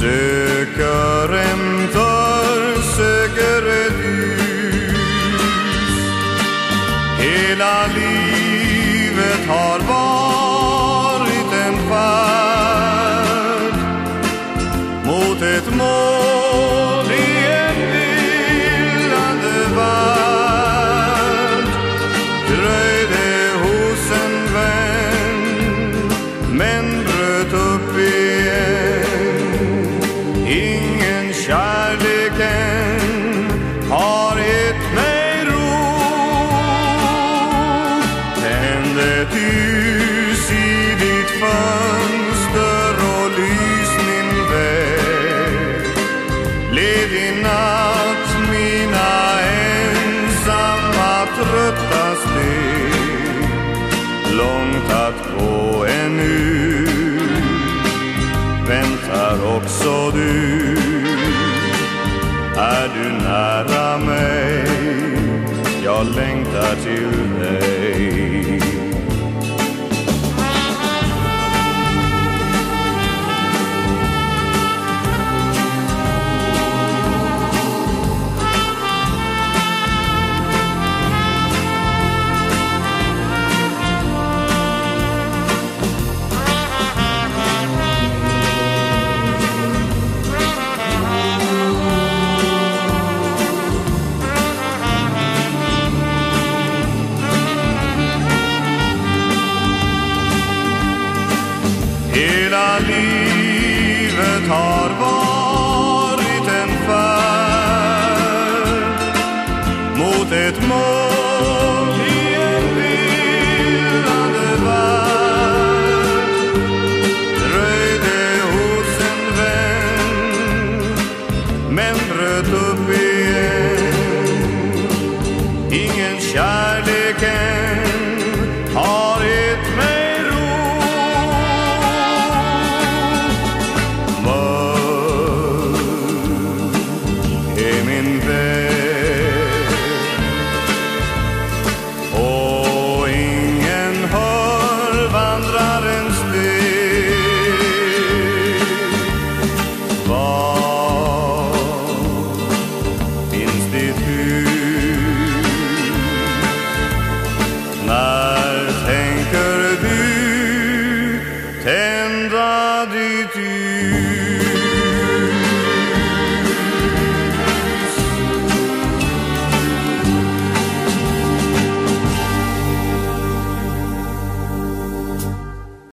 Söker en söker ett ljus. Hela livet har varit kärlek har gett mig ro. Tänd ett ljus i ditt fönster och lys min väg. Led i natt mina ensamma trötta steg. Långt att gå ännu. Väntar också du. Är du nära mig? Jag längtar till dig. Hela livet har varit en färd mot ett mål. Min väg och ingen hör vandrarens steg Var finns ditt hus? När tänker du tända ditt ljus?